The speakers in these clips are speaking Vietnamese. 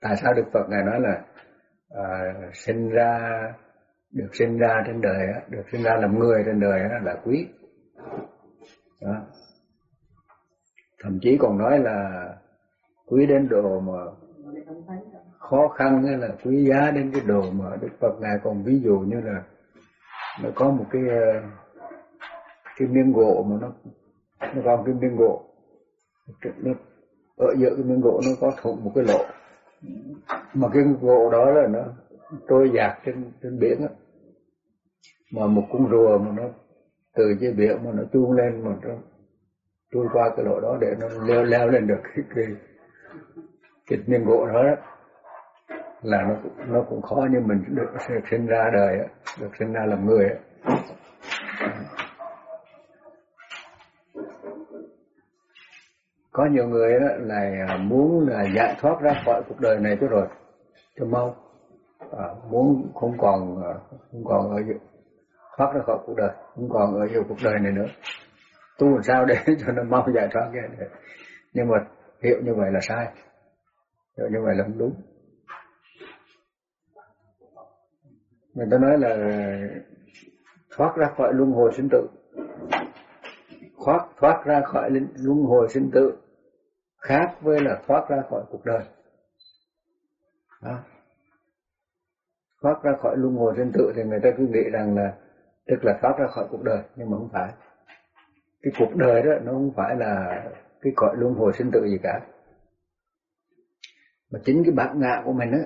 tại sao đức phật ngài nói là à, sinh ra được sinh ra trên đời được sinh ra làm người trên đời là quý đó. thậm chí còn nói là quý đến độ mà khó khăn hay là quý giá đến cái đồ mà Đức Phật ngài còn ví dụ như là nó có một cái ờ, cái miếng gỗ mà nó nó vào cái miếng gỗ nó ở giữa cái miếng gỗ nó có thủng một cái lỗ mà cái gỗ đó là nó trôi dạt trên trên biển á. Mà một con rùa mà nó từ dưới biển mà nó chuông lên mà nó trôi qua cái lỗ đó để nó leo leo lên được cái cái, cái miếng gỗ đó, đó là nó nó cũng khó như mình được sinh ra đời được sinh ra làm người có nhiều người là muốn là giải thoát ra khỏi cuộc đời này cho rồi cho mau. À, muốn không còn à, không còn ở thoát ra khỏi cuộc đời không còn ở giữa cuộc đời này nữa. Tu làm sao để cho nó mau giải thoát cái này nhưng mà hiểu như vậy là sai. Hiểu như vậy là không đúng. Người ta nói là thoát ra khỏi luân hồi sinh tử. Thoát thoát ra khỏi luân hồi sinh tử khác với là thoát ra khỏi cuộc đời. Đó. thoát ra khỏi luân hồi sinh tử thì người ta cứ nghĩ rằng là tức là thoát ra khỏi cuộc đời nhưng mà không phải. Cái cuộc đời đó nó không phải là cái cõi luân hồi sinh tử gì cả. Mà chính cái bản ngã của mình á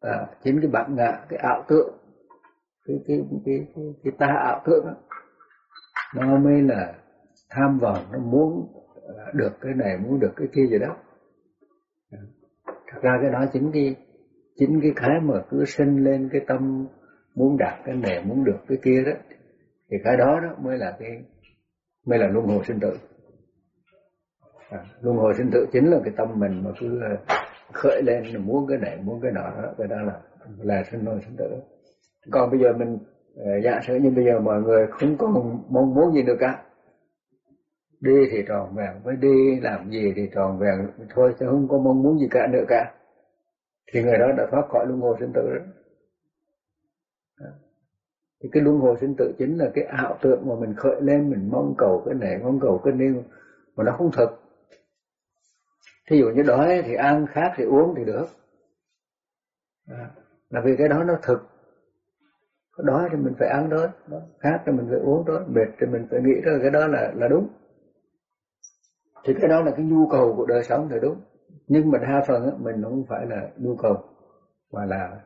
à, chính cái bản ngã cái ảo tượng cái cái cái cái, cái ta ảo tượng đó, nó mới là tham vọng nó muốn được cái này muốn được cái kia gì đó. Thật ra cái đó chính cái chính cái cái mà cứ sinh lên cái tâm muốn đạt cái này muốn được cái kia đó. Thì cái đó đó mới là cái mới là luân hồi sinh tử. À, luân hồi sinh tử chính là cái tâm mình mà cứ à, khởi lên muốn cái này muốn cái nọ đó. Cái đó là là sinh nôi sinh tử. Còn bây giờ mình à, giả sử như bây giờ mọi người không có mong muốn gì nữa cả đi thì tròn vẹn với đi làm gì thì tròn vẹn. Thôi chứ không có mong muốn gì cả nữa cả. Thì người đó đã thoát khỏi luân hồi sinh tử đó. thì cái luân hồi sinh tử chính là cái ảo tượng mà mình khởi lên mình mong cầu cái này mong cầu cái niêu mà nó không thật. Thí dụ như đói thì ăn khát thì uống thì được. À, là vì cái đó nó thực. Có đói thì mình phải ăn đó, khát thì mình phải uống đó mệt thì mình phải nghĩ đó cái đó là là đúng thì cái đó là cái nhu cầu của đời sống là đúng. Nhưng mà đa phần á, mình không phải là nhu cầu mà là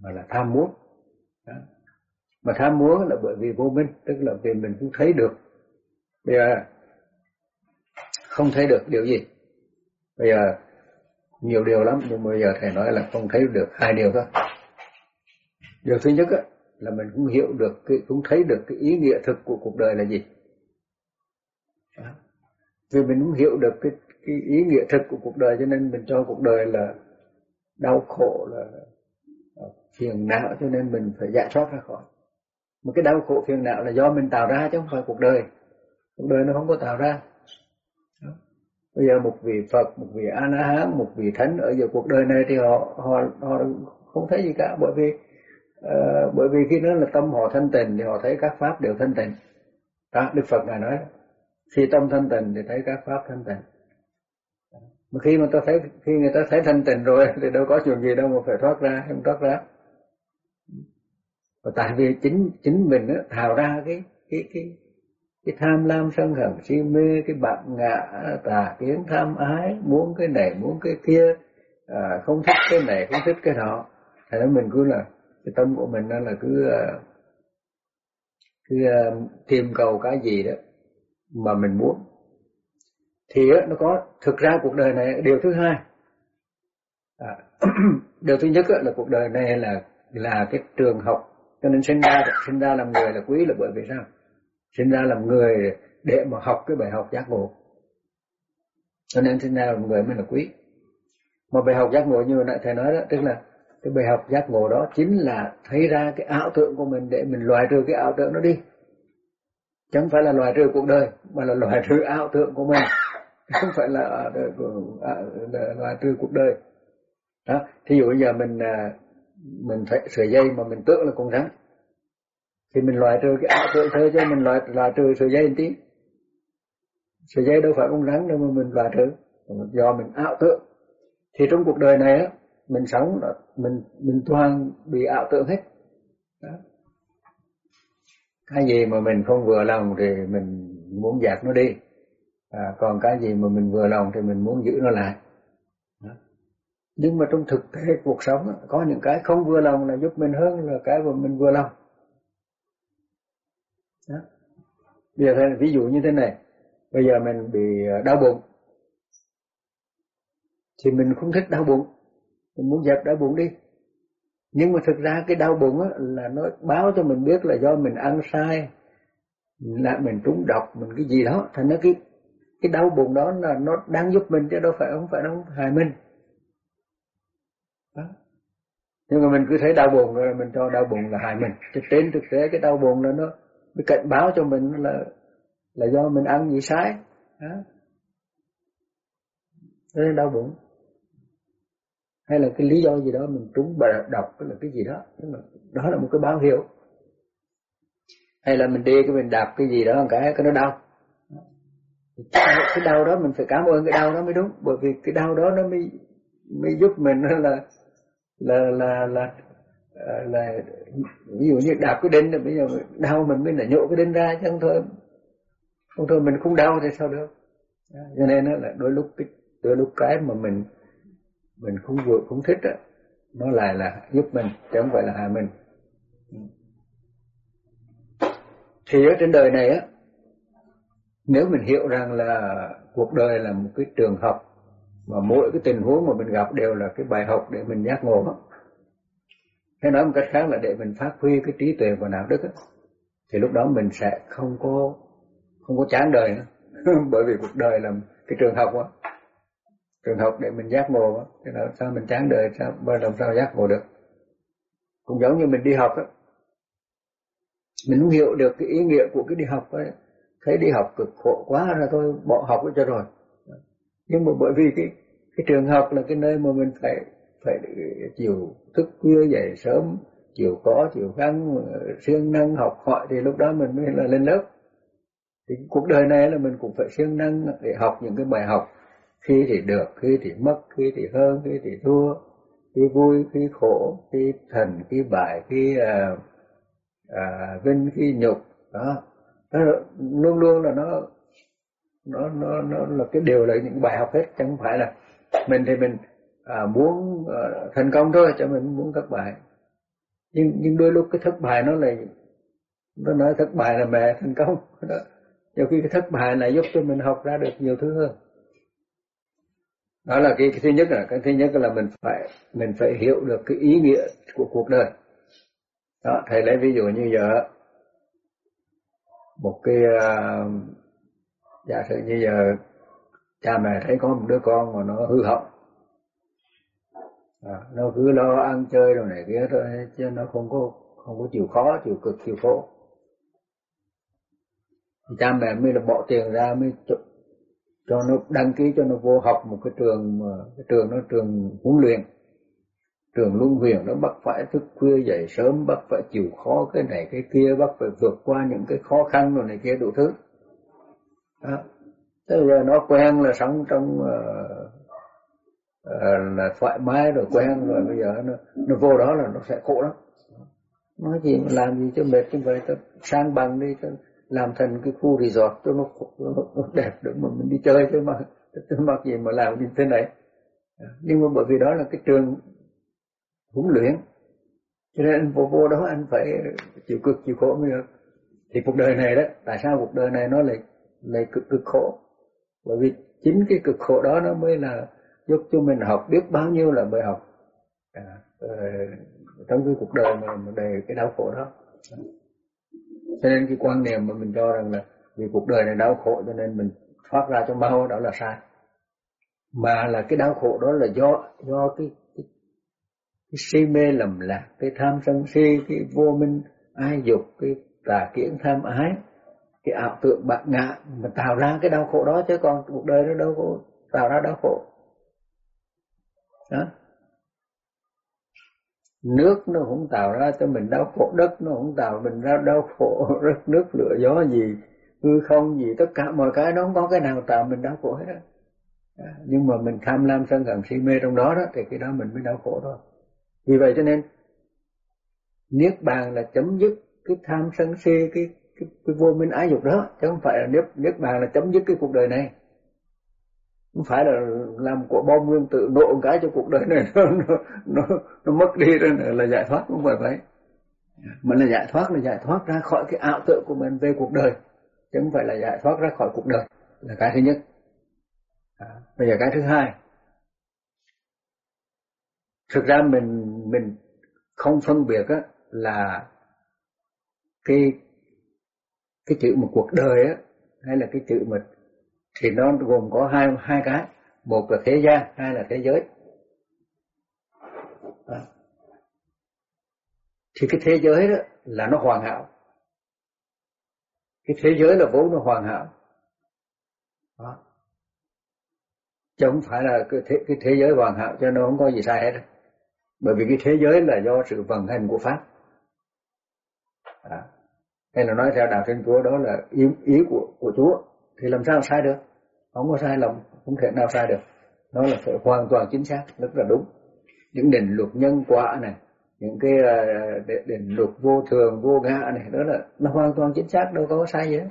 mà là tham muốn. Đó. mà tham muốn là bởi vì vô minh tức là vì mình không thấy được. Bây giờ không thấy được điều gì? Bây giờ nhiều điều lắm nhưng bây giờ thầy nói là không thấy được hai điều thôi. Điều thứ nhất á, là mình cũng hiểu được cái cũng thấy được cái ý nghĩa thực của cuộc đời là gì. Đó vì mình cũng hiểu được cái cái ý nghĩa thực của cuộc đời cho nên mình cho cuộc đời là đau khổ là ờ, phiền não cho nên mình phải giải thoát ra khỏi. Một cái đau khổ phiền não là do mình tạo ra chứ không phải cuộc đời. Cuộc đời nó không có tạo ra. Bây giờ một vị Phật một vị A La Hán một vị thánh ở giữa cuộc đời này thì họ họ họ không thấy gì cả bởi vì uh, bởi vì khi nó là tâm họ thanh tịnh thì họ thấy các pháp đều thanh tịnh. Đó Đức Phật ngài nói khi tâm thanh tịnh thì thấy các pháp thanh tịnh. Mà khi mà ta thấy khi người ta thấy thanh tịnh rồi thì đâu có chuyện gì đâu mà phải thoát ra không thoát ra. Và tại vì chính chính mình đó, thào ra cái cái cái cái tham lam sân hận si mê cái bạc ngã tà kiến tham ái muốn cái này muốn cái kia à, không thích cái này không thích cái nọ. Thì đó mình cứ là cái tâm của mình nó là cứ à, cứ uh, tìm cầu cái gì đó mà mình muốn. Thì nó có thực ra cuộc đời này điều thứ hai à, điều thứ nhất là cuộc đời này là là cái trường học. Cho nên sinh ra sinh ra làm người là quý là bởi vì sao? Sinh ra làm người để mà học cái bài học giác ngộ. Cho nên sinh ra làm người mới là quý. Mà bài học giác ngộ như nãy thầy nói đó tức là cái bài học giác ngộ đó chính là thấy ra cái ảo tưởng của mình để mình loại trừ cái ảo tưởng nó đi chẳng phải là loại trừ cuộc đời mà là loại trừ ảo tượng của mình. Không phải là, à, à, là, là loại trừ cuộc đời. Đó thí dụ bây giờ mình à, mình phải sợi dây mà mình tưởng là con rắn. Thì mình loại trừ cái ảo tưởng thế cho mình loại loại trừ sợi dây một tí. Sợi dây đâu phải con rắn đâu mà mình loại trừ. Do mình ảo tưởng. Thì trong cuộc đời này á mình sống là mình mình toàn bị ảo tưởng hết. Đó cái gì mà mình không vừa lòng thì mình muốn dạt nó đi. À, còn cái gì mà mình vừa lòng thì mình muốn giữ nó lại. Đó. nhưng mà trong thực tế cuộc sống có những cái không vừa lòng là giúp mình hơn là cái mà mình vừa lòng. Đó. bây giờ ví dụ như thế này bây giờ mình bị à, đau bụng. Thì mình không thích đau bụng. Mình muốn dẹp đau bụng đi nhưng mà thực ra cái đau bụng á, là nó báo cho mình biết là do mình ăn sai là mình trúng độc mình cái gì đó. Thành nó cái cái đau bụng đó là nó đang giúp mình chứ đâu phải không phải nó hại mình. Đó. nhưng mà mình cứ thấy đau bụng rồi mình cho đau bụng là hại mình. Chứ trên thực tế cái đau bụng là nó mới cảnh báo cho mình là là do mình ăn gì sai. Đó. Nên đau bụng hay là cái lý do gì đó mình trúng bài độc hay là cái gì đó. Nhưng mà đó là một cái báo hiệu. Hay là mình đi cái mình đạp cái gì đó cái cái nó đau. Cái đau đó mình phải cảm ơn cái đau đó mới đúng. Bởi vì cái đau đó nó mới mới giúp mình là là là là là, là ví dụ như đạp cái đinh là bây giờ đau mình mới là nhổ cái đinh ra chứ không thôi. Không thôi mình không đau thì sao được. Cho nên là đôi lúc cái đôi lúc cái mà mình mình không vừa không thích á nó lại là giúp mình chứ không phải là hại mình. Thì ở trên đời này á nếu mình hiểu rằng là cuộc đời là một cái trường học mà mỗi cái tình huống mà mình gặp đều là cái bài học để mình giác ngộ. Thế nói một cách khác là để mình phát huy cái trí tuệ và đạo đức đó, thì lúc đó mình sẽ không có không có chán đời nữa. Bởi vì cuộc đời là cái trường học á trường học để mình giác ngộ á thế nào sao mình chán đời, sao, bao làm sao giác ngộ được? Cũng giống như mình đi học á. Mình không hiểu được cái ý nghĩa của cái đi học ấy. Thấy đi học cực khổ quá là thôi, bỏ học cho rồi. Nhưng mà bởi vì cái cái trường học là cái nơi mà mình phải phải chịu thức khuya dậy sớm, chịu có chịu gắng, siêng năng học hỏi thì lúc đó mình mới là lên lớp. Thì cuộc đời này là mình cũng phải siêng năng để học những cái bài học khi thì được khi thì mất khi thì hơn khi thì thua khi vui khi khổ khi thần khi bại khi à, à, vinh khi nhục đó. Nó luôn luôn là nó nó nó nó là cái điều là những bài học hết chẳng phải là mình thì mình à, muốn à, thành công thôi cho mình muốn thất bại. Nhưng nhưng đôi lúc cái thất bại nó là nó nói thất bại là mẹ thành công đó. nhiều khi cái thất bại này giúp cho mình học ra được nhiều thứ hơn đó là cái, cái thứ nhất là cái thứ nhất là mình phải mình phải hiểu được cái ý nghĩa của cuộc đời. Đó thầy lấy ví dụ như giờ một cái uh, giả sử như giờ cha mẹ thấy có một đứa con mà nó hư hỏng. À, nó cứ lo ăn chơi đồ này kia thôi chứ nó không có không có chịu khó chịu cực chịu khổ. Cha mẹ mới là bỏ tiền ra mới cho nó đăng ký cho nó vô học một cái trường mà cái trường nó trường huấn luyện trường luân huyền nó bắt phải thức khuya dậy sớm bắt phải chịu khó cái này cái kia bắt phải vượt qua những cái khó khăn rồi này kia đủ thứ đó. tức là nó quen là sống trong uh, uh, là thoải mái rồi quen rồi bây giờ nó nó vô đó là nó sẽ khổ lắm nói gì làm gì cho mệt như vậy ta sang bằng đi cho làm thành cái khu resort cho nó, nó, nó đẹp để mà mình đi chơi chứ mà chứ mặc gì mà làm như thế này. À, nhưng mà bởi vì đó là cái trường huấn luyện cho nên anh vô vô đó anh phải chịu cực chịu khổ mới được. Thì cuộc đời này đó tại sao cuộc đời này nó lại lại cực cực khổ? Bởi vì chính cái cực khổ đó nó mới là giúp cho mình học biết bao nhiêu là bài học à, ờ, trong cái cuộc đời mà đầy cái đau khổ đó cho nên cái quan niệm mà mình cho rằng là vì cuộc đời này đau khổ cho nên mình thoát ra cho mau đó là sai. Mà là cái đau khổ đó là do do cái cái, cái si mê lầm lạc cái tham sân si cái vô minh ai dục cái tà kiến tham ái cái ảo tượng bạc ngạ mà tạo ra cái đau khổ đó. Chứ còn cuộc đời nó đâu có tạo ra đau khổ. Đó nước nó cũng tạo ra cho mình đau khổ đất nó cũng tạo mình ra đau khổ đất nước lửa gió gì hư không gì tất cả mọi cái nó không có cái nào tạo mình đau khổ hết đó. À, nhưng mà mình tham lam sân hận si mê trong đó đó thì cái đó mình mới đau khổ thôi vì vậy cho nên niết bàn là chấm dứt cái tham sân si cái cái, cái vô minh ái dục đó chứ không phải là niết niết bàn là chấm dứt cái cuộc đời này không phải là làm của bom nguyên tử nổ cái cho cuộc đời này nó nó nó, nó mất đi rồi là giải thoát không phải vậy. Mà là giải thoát là giải thoát ra khỏi cái ảo tượng của mình về cuộc đời chứ không phải là giải thoát ra khỏi cuộc đời là cái thứ nhất. À, bây giờ cái thứ hai. Thực ra mình mình không phân biệt á là cái cái chữ một cuộc đời á hay là cái chữ mà thì nó gồm có hai hai cái. Một là thế gian hai là thế giới. À. thì cái thế giới đó là nó hoàn hảo. Cái thế giới là vốn nó hoàn hảo. Đó. chứ không phải là cái thế, cái thế giới hoàn hảo cho nó không có gì sai hết bởi vì cái thế giới là do sự vận hành của pháp. À. hay là nói theo đạo thiên chúa đó là ý, ý của của chúa. Thì làm sao sai được? Không có sai lầm không thể nào sai được. Nó là phải hoàn toàn chính xác rất là đúng. Những định luật nhân quả này những cái uh, định luật vô thường vô ngã này đó là nó hoàn toàn chính xác đâu có sai gì hết.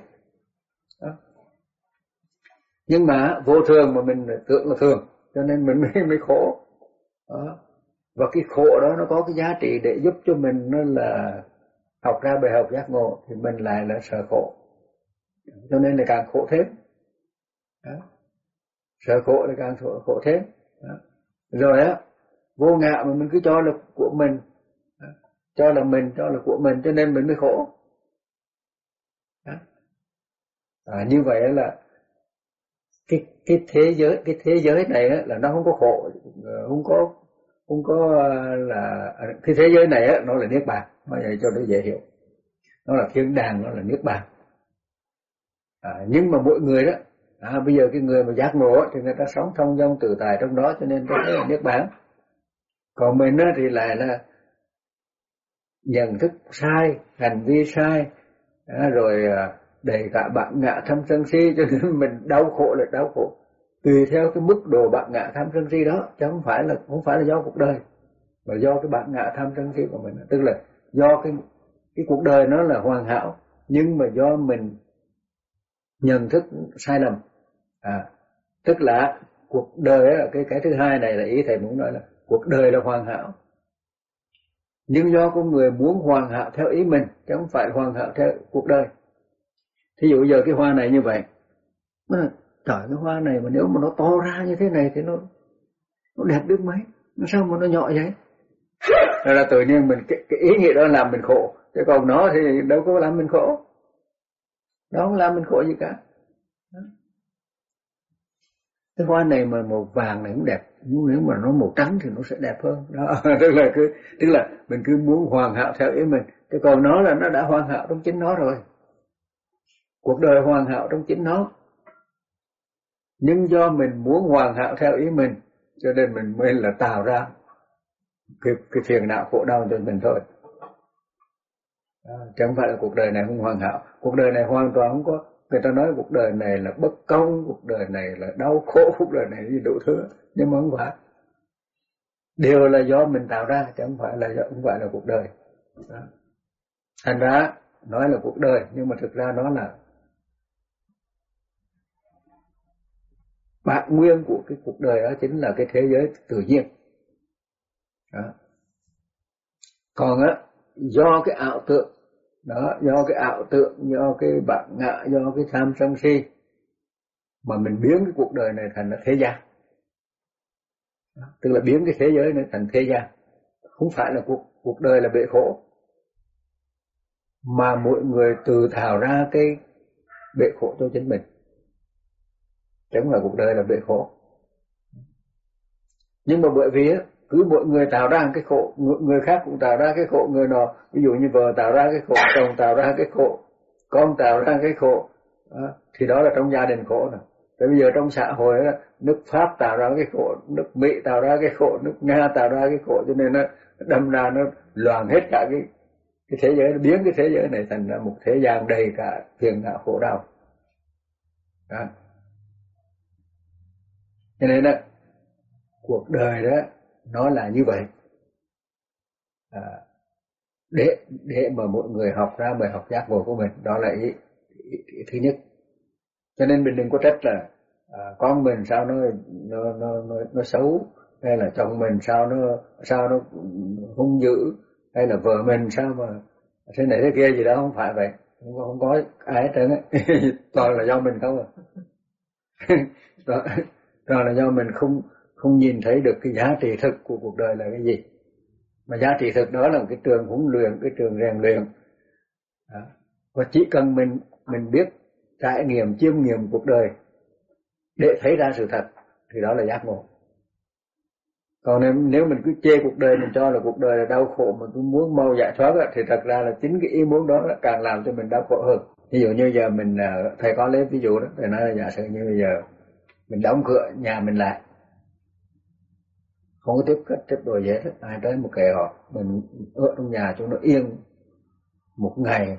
Đó. nhưng mà vô thường mà mình tưởng là thường cho nên mình mới mới khổ. Đó. và cái khổ đó nó có cái giá trị để giúp cho mình nó là học ra bài học giác ngộ thì mình lại là sợ khổ. Cho nên là càng khổ thêm đó. sợ khổ thì càng khổ, khổ thêm đó. rồi á vô ngã mà mình cứ cho là của mình đó. cho là mình cho là của mình cho nên mình mới khổ đó. À, như vậy là cái cái thế giới cái thế giới này á, là nó không có khổ ờ, không có không có ờ, là à, cái thế giới này á, nó là niết bàn mà vậy cho nó dễ hiểu nó là thiên đàng nó là niết bàn à, nhưng mà mỗi người đó à, bây giờ cái người mà giác ngộ thì người ta sống thông dong tự tại trong đó cho nên cái là niết bàn. Còn mình á, thì lại là nhận thức sai hành vi sai à, rồi à, đầy cả bạn ngạ tham sân si cho nên mình đau khổ là đau khổ. Tùy theo cái mức độ bạn ngạ tham sân si đó chứ không phải là không phải là do cuộc đời mà do cái bạn ngạ tham sân si của mình. Tức là do cái cái cuộc đời nó là hoàn hảo nhưng mà do mình nhận thức sai lầm à tức là cuộc đời cái cái thứ hai này là ý thầy muốn nói là cuộc đời là hoàn hảo. Nhưng do con người muốn hoàn hảo theo ý mình chứ không phải hoàn hảo theo cuộc đời. Thí dụ giờ cái hoa này như vậy mà trời cái hoa này mà nếu mà nó to ra như thế này thì nó nó đẹp biết mấy. Nó sao mà nó nhỏ vậy? Rồi là tự nhiên mình cái, cái ý nghĩa đó làm mình khổ. Chứ còn nó thì đâu có làm mình khổ. Nó không làm mình khổ gì cả cái hoa này mà màu vàng này cũng đẹp. Nhưng nếu mà nó màu trắng thì nó sẽ đẹp hơn. Đó tức là cứ tức là mình cứ muốn hoàn hảo theo ý mình. Chứ còn nó là nó đã hoàn hảo trong chính nó rồi. Cuộc đời hoàn hảo trong chính nó. Nhưng do mình muốn hoàn hảo theo ý mình cho nên mình mới là tạo ra cái, cái phiền não khổ đau cho mình thôi. À, chẳng phải là cuộc đời này không hoàn hảo. Cuộc đời này hoàn toàn không có người ta nói cuộc đời này là bất công cuộc đời này là đau khổ cuộc đời này gì đủ thứ nhưng mà không phải đều là do mình tạo ra chứ không phải là do, không phải là cuộc đời đó. thành ra nói là cuộc đời nhưng mà thực ra nó là bản nguyên của cái cuộc đời đó chính là cái thế giới tự nhiên đó. còn á do cái ảo tượng đó, do cái ảo tượng do cái bản ngã, do cái tham sân si mà mình biến cái cuộc đời này thành là thế gian. Đó. tức là biến cái thế giới này thành thế gian. Không phải là cuộc cuộc đời là bể khổ. Mà mỗi người tự thảo ra cái bể khổ cho chính mình. Chẳng là cuộc đời là bể khổ. Nhưng mà bởi vì cứ mỗi người tạo ra cái khổ người khác cũng tạo ra cái khổ người nọ ví dụ như vợ tạo ra cái khổ chồng tạo ra cái khổ con tạo ra cái khổ đó. thì đó là trong gia đình khổ nè Thế bây giờ trong xã hội đó, nước Pháp tạo ra cái khổ, nước Mỹ tạo ra cái khổ, nước Nga tạo ra cái khổ cho nên nó đâm ra nó loạn hết cả cái cái thế giới nó biến cái thế giới này thành ra một thế gian đầy cả phiền não khổ đau đó. cho nên đó cuộc đời đó nó là như vậy. À, để để mà mọi người học ra bài học giác ngộ của mình đó là ý, ý, ý thứ nhất. Cho nên mình đừng có trách là à, con mình sao nó nó nó nó, nó xấu hay là chồng mình sao nó sao nó hung dữ hay là vợ mình sao mà thế này thế kia gì đó không phải vậy. Không có không có ai hết trơn toàn là do mình không à. Toàn là do mình không không nhìn thấy được cái giá trị thực của cuộc đời là cái gì. Mà giá trị thực đó là cái trường huấn luyện cái trường rèn luyện. Đó. và chỉ cần mình mình biết trải nghiệm chiêm nghiệm cuộc đời để thấy ra sự thật thì đó là giác ngộ. Còn nếu, nếu mình cứ chê cuộc đời mình cho là cuộc đời là đau khổ mà cứ muốn mau giải thoát thì thật ra là chính cái ý muốn đó càng làm cho mình đau khổ hơn. Ví dụ như giờ mình à, thầy có lấy ví dụ đó thầy nói là giả sử như bây giờ mình đóng cửa nhà mình lại không có tiếp kết tiếp đồ gì hết. Ai tới một kẻ họ. Mình ở trong nhà cho nó yên một ngày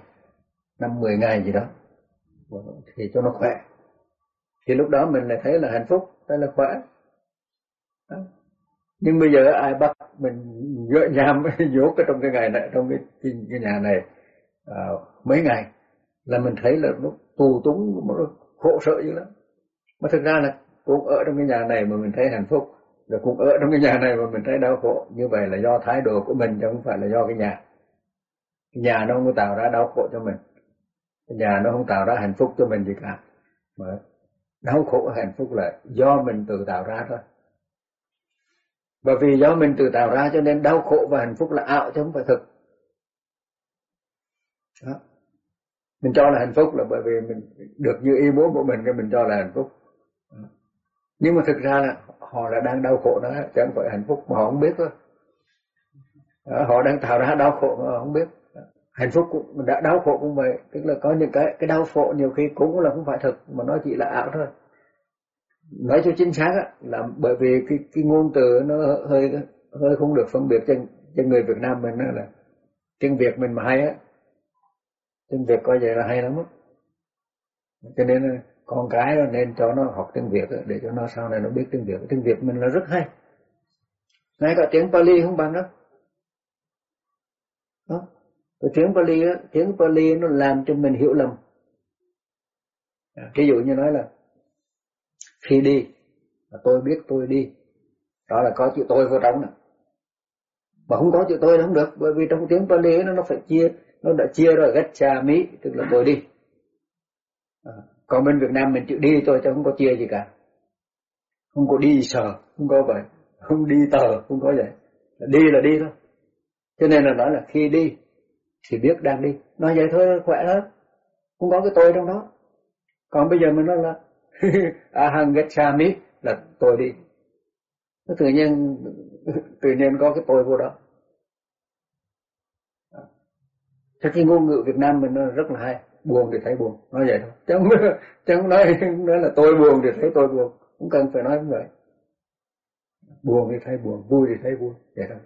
năm mười ngày gì đó. Thì cho nó khỏe. Thì lúc đó mình lại thấy là hạnh phúc thấy là khỏe. Đó. nhưng bây giờ ai bắt mình gỡ nham dốt ở trong cái ngày này trong cái cái, cái nhà này à, mấy ngày là mình thấy là nó tù túng nó khổ sở dữ lắm. Mà thực ra là cũng ở trong cái nhà này mà mình thấy hạnh phúc rồi cũng ở trong cái nhà này mà mình thấy đau khổ. Như vậy là do thái độ của mình chứ không phải là do cái nhà. Cái nhà nó không có tạo ra đau khổ cho mình. Cái nhà nó không tạo ra hạnh phúc cho mình gì cả. Mà đau khổ và hạnh phúc là do mình tự tạo ra thôi. Bởi vì do mình tự tạo ra cho nên đau khổ và hạnh phúc là ảo chứ không phải thực. Đó. mình cho là hạnh phúc là bởi vì mình được như ý muốn của mình, cái mình cho là hạnh phúc. Nhưng mà thực ra là họ là đang đau khổ đó chẳng phải hạnh phúc mà họ không biết thôi họ đang tạo ra đau khổ mà họ không biết. Hạnh phúc cũng đã đau khổ cũng vậy. Tức là có những cái cái đau khổ nhiều khi cũng là không phải thật mà nó chỉ là ảo thôi. Nói cho chính xác á, là bởi vì cái cái ngôn từ nó hơi hơi không được phân biệt cho cho người Việt Nam mình là tiếng Việt mình mà hay á. Tiếng Việt coi vậy là hay lắm á. Cho nên con cái nó nên cho nó học tiếng Việt để cho nó sau này nó biết tiếng Việt. Tiếng Việt mình là rất hay. Ngay cả tiếng Pali không bằng đó đó. Cái tiếng Pali đó, tiếng Pali nó làm cho mình hiểu lầm. À, ví dụ như nói là khi đi là tôi biết tôi đi. Đó là có chữ tôi vô trong này mà không có chữ tôi là không được bởi vì trong tiếng Pali nó nó phải chia nó đã chia rồi gách cha mỹ tức là tôi đi. À, còn bên Việt Nam mình chịu đi thôi chứ không có chia gì cả. Không có đi sờ, không có vậy. Không đi tờ, không có vậy. Đi là đi thôi. Cho nên là nói là khi đi thì biết đang đi. Nói vậy thôi, khỏe lắm. Không có cái tôi trong đó. Còn bây giờ mình nói là ahang là tôi đi. Nó tự nhiên tự nhiên có cái tôi vô đó. Thế cái ngôn ngữ Việt Nam mình nó rất là hay buồn thì thấy buồn nói vậy thôi. Chứ không, chứ không nói nói là tôi buồn thì thấy tôi buồn. Cũng cần phải nói như vậy. Buồn thì thấy buồn vui thì thấy vui vậy thôi.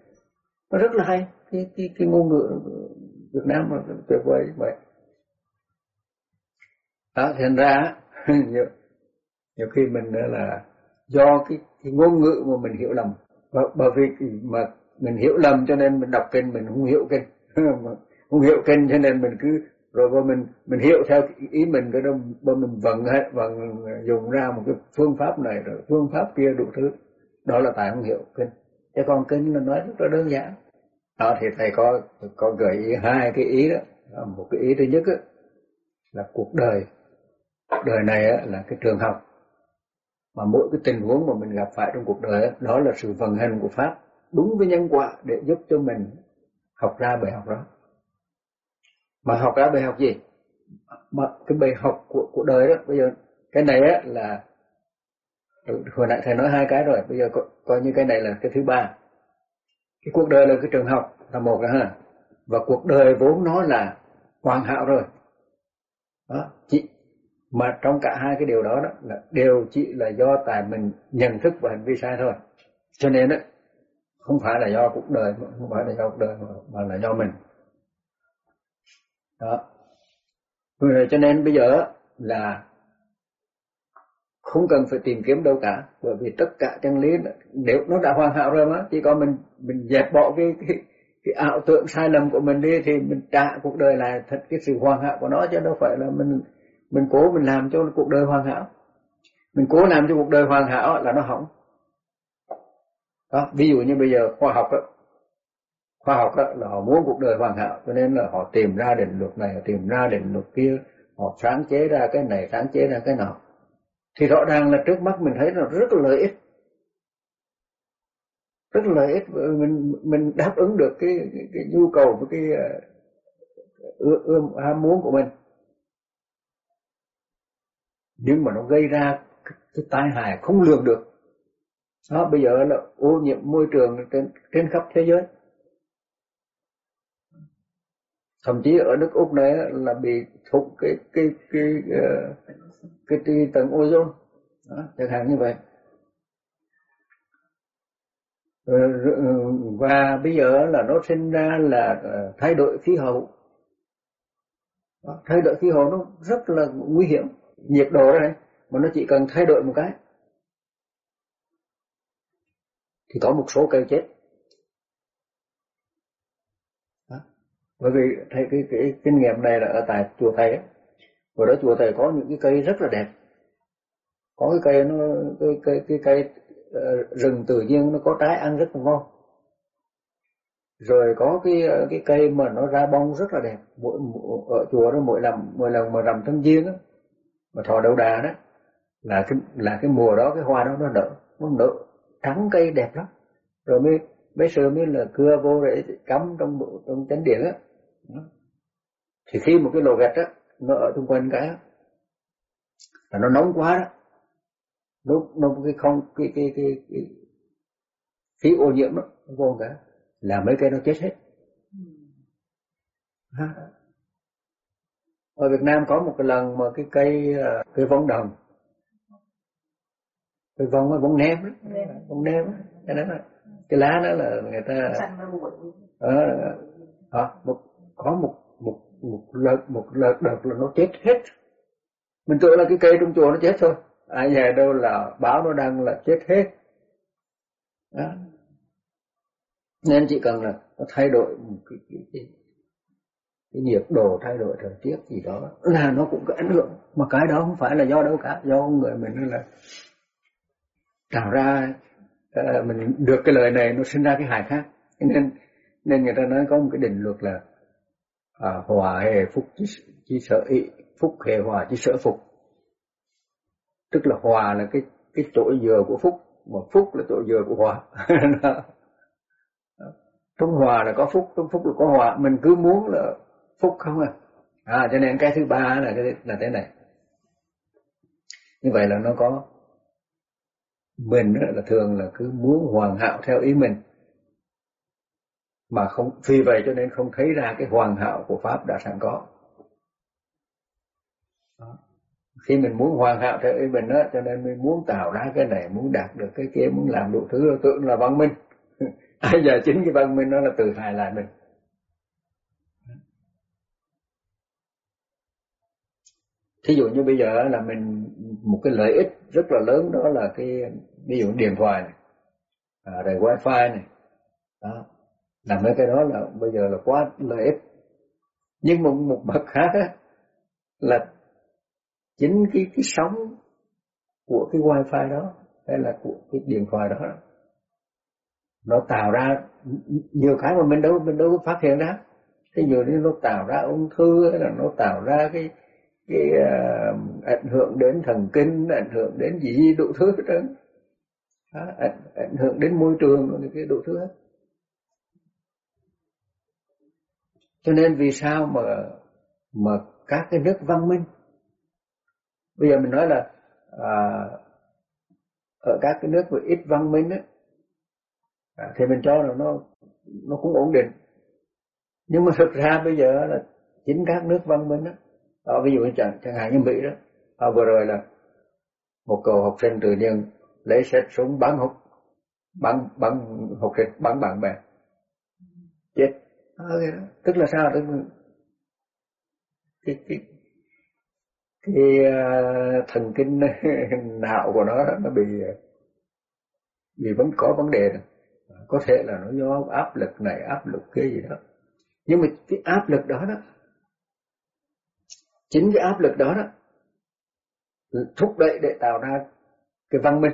Nó rất là hay cái cái cái ngôn ngữ Việt Nam mà tuyệt vời như vậy. Đó thành ra nhiều, nhiều khi mình nữa là do cái, cái ngôn ngữ mà mình hiểu lầm. Bởi vì mà mình hiểu lầm cho nên mình đọc kinh mình không hiểu kinh. Không hiểu kinh cho nên mình cứ rồi và mình mình hiểu theo ý mình cái đó và mình vận hết vận dùng ra một cái phương pháp này rồi phương pháp kia đủ thứ. Đó là tại không hiểu kinh. Chứ còn kinh là nói rất là đơn giản. Đó thì thầy có có gợi ý hai cái ý đó. Một cái ý thứ nhất đó, là cuộc đời. Đời này á, là cái trường học. Mà mỗi cái tình huống mà mình gặp phải trong cuộc đời á, đó là sự vận hành của pháp đúng với nhân quả để giúp cho mình học ra bài học đó mà học ra bài học gì? Mà cái bài học của của đời đó bây giờ cái này á là ừ, hồi nãy thầy nói hai cái rồi bây giờ co, coi như cái này là cái thứ ba. Cái cuộc đời là cái trường học là một đó ha. Và cuộc đời vốn nó là hoàn hảo rồi. Đó chỉ mà trong cả hai cái điều đó, đó là đều chỉ là do tại mình nhận thức và hành vi sai thôi. Cho nên đó không phải là do cuộc đời không phải là do cuộc đời mà, mà là do mình đó. Cho nên bây giờ là không cần phải tìm kiếm đâu cả bởi vì tất cả chân lý nếu nó đã hoàn hảo rồi mà chỉ có mình mình dẹp bỏ cái cái, cái ảo tưởng sai lầm của mình đi thì mình trả cuộc đời lại thật cái sự hoàn hảo của nó chứ đâu phải là mình mình cố mình làm cho cuộc đời hoàn hảo. Mình cố làm cho cuộc đời hoàn hảo là nó hỏng. Đó ví dụ như bây giờ khoa học đó, khoa học đó là họ muốn cuộc đời hoàn hảo cho nên là họ tìm ra định luật này tìm ra định luật kia họ sáng chế ra cái này sáng chế ra cái nào thì rõ ràng là trước mắt mình thấy là rất lợi ích. Rất lợi ích mình mình đáp ứng được cái cái, cái nhu cầu với cái ờ, ưa, ưa ham muốn của mình. Nhưng mà nó gây ra cái, cái tai hại không lường được. Đó bây giờ là ô nhiễm môi trường trên trên khắp thế giới thậm chí ở nước úc này là bị thủng cái cái cái ờ, cái, cái, cái tầng ozone. Đó, chẳng hạn như vậy. Ờ, ừ, và bây giờ là nó sinh ra là ờ, thay đổi khí hậu. Thay đổi khí hậu nó rất là nguy hiểm nhiệt độ đó này mà nó chỉ cần thay đổi một cái. Thì có một số cây chết đó bởi vì thầy cái, cái kinh nghiệm này là ở tại chùa thầy ấy. Vừa đó chùa thầy có những cái cây rất là đẹp. Có cái cây nó cái cái cái cây ờ, rừng tự nhiên nó có trái ăn rất là ngon. Rồi có cái ờ, cái cây mà nó ra bông rất là đẹp. Mỗi, mỗi ở chùa đó mỗi lần mỗi lần mà rằm tháng giêng mà thọ đậu đà đó là cái là cái mùa đó cái hoa đó nó nở nó nở trắng cây đẹp lắm. Rồi mới mấy sơ mới là cưa vô để cắm trong bộ trong chánh điện á. Thì khi một cái lò gạch á nó ở xung quanh cái là nó nóng quá đó. Nó nó cái không cái cái cái, cái khí ô nhiễm đó nó vô cả là mấy cây nó chết hết. Ha. ở Việt Nam có một cái lần mà cái cây à, cây vong đồng. Cây vong nó vong ném vong ném cái đó cái lá đó là người ta ở à, một có một một một lợt một lợt đợt là nó chết hết. Mình tưởng là cái cây trong chùa nó chết thôi. Ai về đâu là báo nó đăng là chết hết. Đó. nên chỉ cần là nó thay đổi một cái, cái, cái, cái nhiệt độ thay đổi thời tiết gì đó là nó cũng có ảnh hưởng. Mà cái đó không phải là do đâu cả do người mình là tạo ra uh, mình được cái lời này nó sinh ra cái hại khác. Nên nên người ta nói có một cái định luật là à, hòa hề phúc chi, chi sở ý phúc hề hòa chi sở phục. Tức là hòa là cái cái chỗ dừa của phúc mà phúc là chỗ dừa của hòa. Trong hòa là có phúc trong phúc là có hòa. Mình cứ muốn là phúc không à. À cho nên cái thứ ba là cái là thế này. Như vậy là nó có mình là thường là cứ muốn hoàn hảo theo ý mình. Mà không, vì vậy cho nên không thấy ra cái hoàn hảo của pháp đã sẵn có. Đó. khi mình muốn hoàn hảo theo ý mình đó cho nên mình muốn tạo ra cái này, muốn đạt được cái kia, muốn làm đủ thứ tưởng là văn minh. Ai giờ chính cái văn minh đó là tự hại lại mình. Thí dụ như bây giờ là mình một cái lợi ích rất là lớn đó là cái ví dụ điện thoại này à, rồi wifi này đó. Làm mấy cái đó là bây giờ là quá lợi ích. Nhưng một một mặt khác á, là chính cái cái sóng của cái wifi đó hay là của cái điện thoại đó nó tạo ra nhiều cái mà mình đâu mình đâu phát hiện ra. Ví dụ như nó tạo ra ung thư hay là nó tạo ra cái cái uh, à, ảnh hưởng đến thần kinh ảnh hưởng đến gì đủ thứ hết trơn. Ảnh, ảnh hưởng đến môi trường cái đủ thứ hết. Cho nên vì sao mà mà các cái nước văn minh bây giờ mình nói là à, ở các cái nước mà ít văn minh á à, thì mình cho là nó nó cũng ổn định. Nhưng mà thực ra bây giờ là chính các nước văn minh á đó, ví dụ chẳng chẳng hạn như Mỹ đó à, vừa rồi là một cậu học sinh tự nhiên lấy xét súng bắn học bắn bắn học sinh bắn bạn bè. Chết. À, tức là sao? Tức là cái cái cái uh, thần kinh não của nó nó bị bị vẫn có vấn đề rồi có thể là nó do áp lực này áp lực cái gì đó. Nhưng mà cái áp lực đó đó chính cái áp lực đó đó thúc đẩy để tạo ra cái văn minh.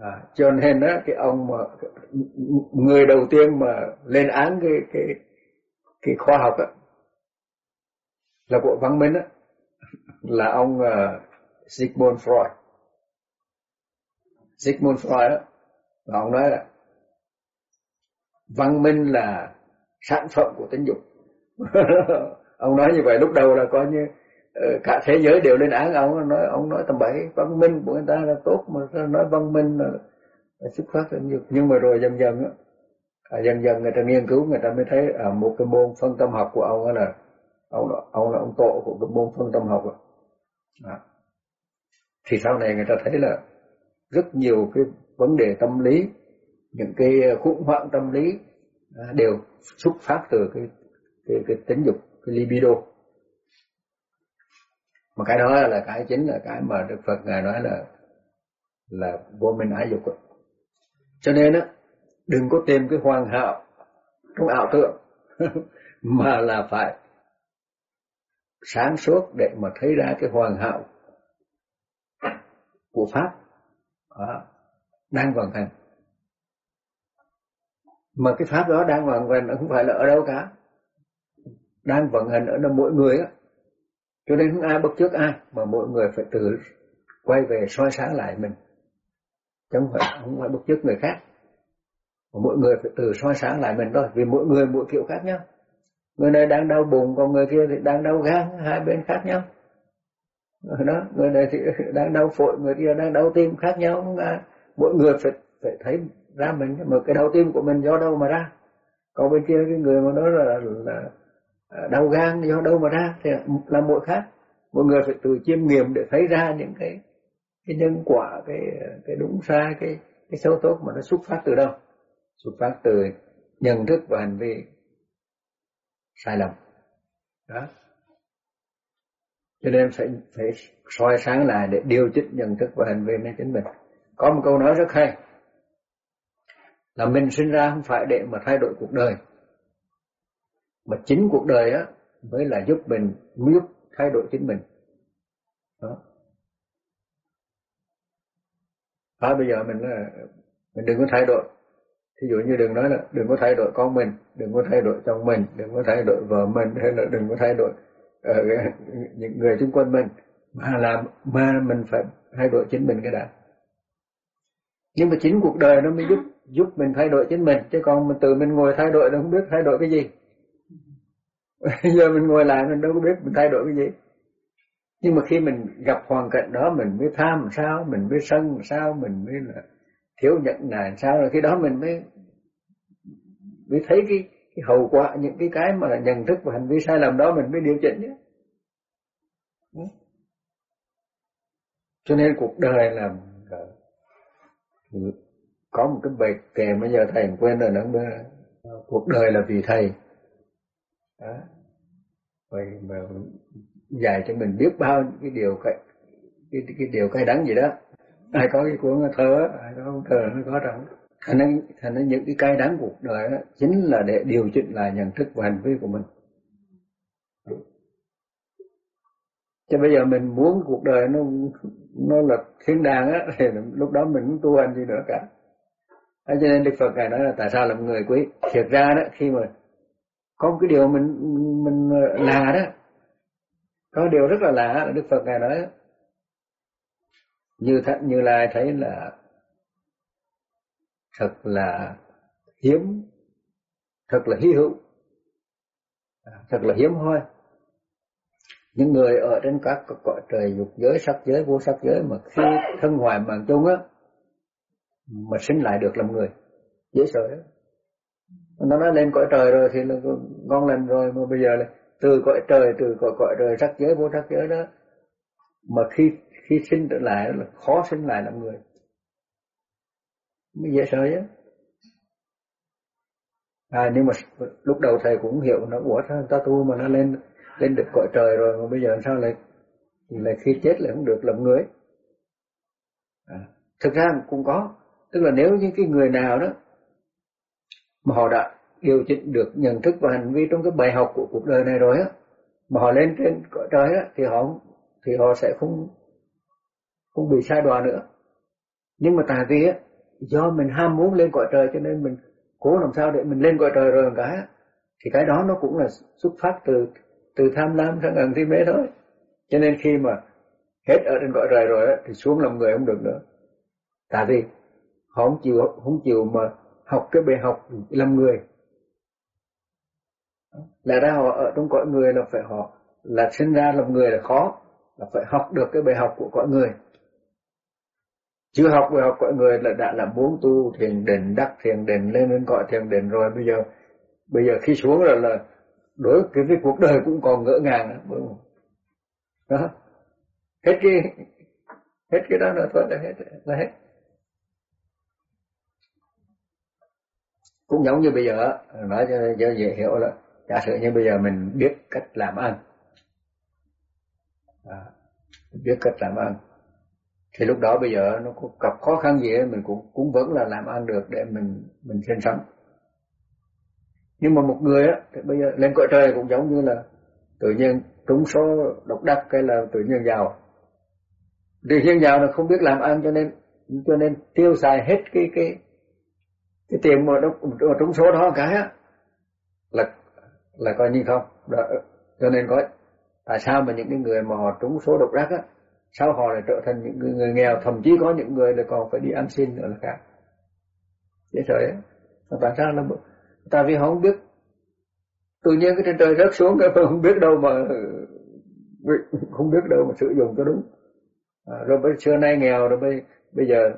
À, cho nên đó cái ông mà người đầu tiên mà lên án cái cái cái khoa học đó, là của văn minh đó, là ông uh, Sigmund Freud. Sigmund Freud đó, là ông nói là văn minh là sản phẩm của tính dục. ông nói như vậy lúc đầu là coi như ờ, cả thế giới đều lên án ông nói ông nói tầm bậy văn minh của người ta là tốt mà nói văn minh là, là xuất phát từ dục nhưng mà rồi dần dần á à, dần dần người ta nghiên cứu người ta mới thấy à, một cái môn phân tâm học của ông là ông là, ông là ông tổ của cái môn phân tâm học à. thì sau này người ta thấy là rất nhiều cái vấn đề tâm lý những cái khủng hoảng tâm lý à, đều xuất phát từ cái cái, cái tính dục cái libido. Mà cái đó là cái chính là cái mà Đức Phật ngài nói là là vô minh ái dục cho nên á đừng có tìm cái hoàn hảo trong ảo tưởng mà là phải sáng suốt để mà thấy ra cái hoàn hảo của pháp đó, đang vận hành mà cái pháp đó đang vận hành không phải là ở đâu cả đang vận hành ở đâu mỗi người á. Cho nên không ai bất trước ai mà mỗi người phải tự quay về soi sáng lại mình. Chứ không phải không phải bất trước người khác. Mà mỗi người phải tự soi sáng lại mình thôi vì mỗi người mỗi kiểu khác nhau. Người này đang đau bụng còn người kia thì đang đau gan hai bên khác nhau. Đó người này thì đang đau phổi người kia đang đau tim khác nhau. Không ai mỗi người phải phải thấy ra mình mà cái đau tim của mình do đâu mà ra. Còn bên kia cái người mà nói là, là Ờ, đau gan do đâu mà ra, thì là mỗi khác. Mỗi người phải tự chiêm nghiệm để thấy ra những cái cái nhân quả, cái cái đúng sai, cái cái xấu tốt mà nó xuất phát từ đâu. Xuất phát từ nhận thức và hành vi sai lầm. Đó. Cho nên phải phải soi sáng lại để điều chỉnh nhận thức và hành vi của chính mình. Có một câu nói rất hay, là mình sinh ra không phải để mà thay đổi cuộc đời mà chính cuộc đời á mới là giúp mình giúp thay đổi chính mình. Đó. À, bây giờ mình là mình đừng có thay đổi thí dụ như đừng nói là đừng có thay đổi con mình đừng có thay đổi chồng mình đừng có thay đổi vợ mình hay là đừng có thay đổi uh, những người xung quanh mình. Mà làm mà mình phải thay đổi chính mình cái đã. Nhưng mà chính cuộc đời nó mới giúp giúp mình thay đổi chính mình. Chứ còn mình tự mình ngồi thay đổi nó không biết thay đổi cái gì. giờ mình ngồi lại mình đâu có biết mình thay đổi cái gì. Nhưng mà khi mình gặp hoàn cảnh đó mình mới tham làm sao mình mới sân làm sao mình mới là thiếu nhận là sao rồi khi đó mình mới mới thấy cái, cái hậu quả những cái cái mà nhận thức và hành vi sai lầm đó mình mới điều chỉnh nhé. Ừ. Cho nên cuộc đời là có một cái bài kèm bây giờ thầy quên rồi nó cuộc đời là vì thầy đó. Vậy mà dạy cho mình biết bao cái điều cái cái, cái điều cay đắng gì đó. Ai có cái cuốn thơ ai có thơ nó có trong thành nên thành nên những cái cay đắng cuộc đời đó chính là để điều chỉnh lại nhận thức và hành vi của mình. Cho bây giờ mình muốn cuộc đời nó nó là thiên đàng á thì lúc đó mình cũng tu hành gì nữa cả. Cho nên Đức Phật ngài nói là tại sao làm người quý? Thiệt ra đó khi mà có một cái điều mình mình lạ đó. Có điều rất là lạ là Đức Phật ngài nói, như thật như lai thấy là thật là hiếm, thật là hy hữu à, thật là hiếm hoi. Những người ở trên các cõi trời dục giới, sắc giới, vô sắc giới mà khi thân hoài mạng chung á, mà sinh lại được làm người, dễ sợ đó nó nói lên cõi trời rồi thì nó ngon lành rồi mà bây giờ là từ cõi trời từ cõi cõi trời sắc giới vô sắc giới đó. Mà khi khi sinh trở lại là khó sinh lại làm người. Mới dễ sợ chứ. À nhưng mà lúc đầu thầy cũng hiểu nó ủa sao ta tu mà nó lên lên được cõi trời rồi mà bây giờ sao lại lại khi chết lại không được làm người? À, thực ra cũng có. Tức là nếu như cái người nào đó mà họ đã điều chỉnh được nhận thức và hành vi trong cái bài học của cuộc đời này rồi á. Mà họ lên trên cõi trời á, thì họ thì họ sẽ không không bị sai đọa nữa. Nhưng mà tại vì á, do mình ham muốn lên cõi trời cho nên mình cố làm sao để mình lên cõi trời rồi cái thì cái đó nó cũng là xuất phát từ từ tham lam sang ẩn thi mê thôi. Cho nên khi mà hết ở trên cõi trời rồi á, thì xuống làm người không được nữa. Tại vì họ không chịu không chịu mà học cái bài học làm người. Là ra họ ở trong cõi người là phải họ là sinh ra làm người là khó là phải học được cái bài học của cõi người. Chưa học bài học cõi người là đã là muốn tu thiền định đắc thiền định lên lên cõi thiền định rồi. Bây giờ bây giờ khi xuống rồi là đối với cái cuộc đời cũng còn ngỡ ngàng. Đó, đó. hết cái hết cái đó là thôi là hết là hết. Cũng giống như bây giờ nói cho, cho dễ hiểu là giả sử như bây giờ mình biết cách làm ăn. À, biết cách làm ăn. Thì lúc đó bây giờ nó có gặp khó khăn gì mình cũng cũng vẫn là làm ăn được để mình mình sinh sống. Nhưng mà một người á thì bây giờ lên cõi trời cũng giống như là tự nhiên trúng số độc đắc cái là tự nhiên giàu. Tự nhiên giàu là không biết làm ăn cho nên cho nên tiêu xài hết cái cái cái tiền mà nó trúng số đó cái á là là coi như không. Đó, cho nên có tại sao mà những cái người mà họ trúng số độc đắc á sao họ lại trở thành những người nghèo thậm chí có những người là còn phải đi ăn xin nữa là cả dễ sợ á, tại sao nó tại vì họ không biết. Tự nhiên cái trên trời rớt xuống cái không biết đâu mà không biết đâu mà sử dụng cho đúng. À, rồi bây xưa nay nghèo rồi bây bây giờ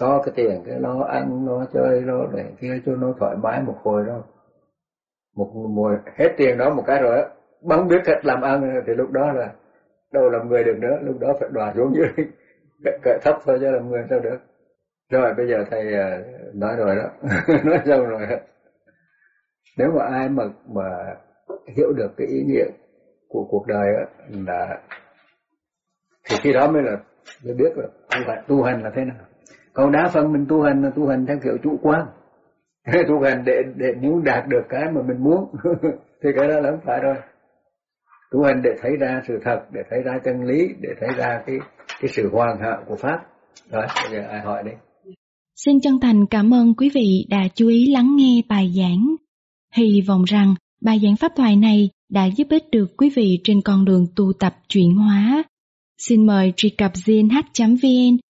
có cái tiền cái nó ăn nó chơi nó để kia cho nó thoải mái một hồi đó. Một mùa hết tiền đó một cái rồi á không biết cách làm ăn thì lúc đó là đâu làm người được nữa lúc đó phải đòa xuống dưới cỡ thấp thôi cho làm người sao được. Rồi bây giờ thầy à, nói rồi đó nói xong rồi đó. nếu mà ai mà mà hiểu được cái ý nghĩa của cuộc đời đó, là thì khi đó mới là mới biết là tu hành là thế nào còn đa phần mình tu hành là tu hành theo kiểu chủ quan. Tu hành để để muốn đạt được cái mà mình muốn. Thì cái đó là không phải rồi. Tu hành để thấy ra sự thật, để thấy ra chân lý, để thấy ra cái cái sự hoàn hảo của pháp. Rồi, bây giờ ai hỏi đi? Xin chân thành cảm ơn quý vị đã chú ý lắng nghe bài giảng. Hy vọng rằng bài giảng pháp thoại này đã giúp ích được quý vị trên con đường tu tập chuyển hóa. Xin mời truy cập gnh.vn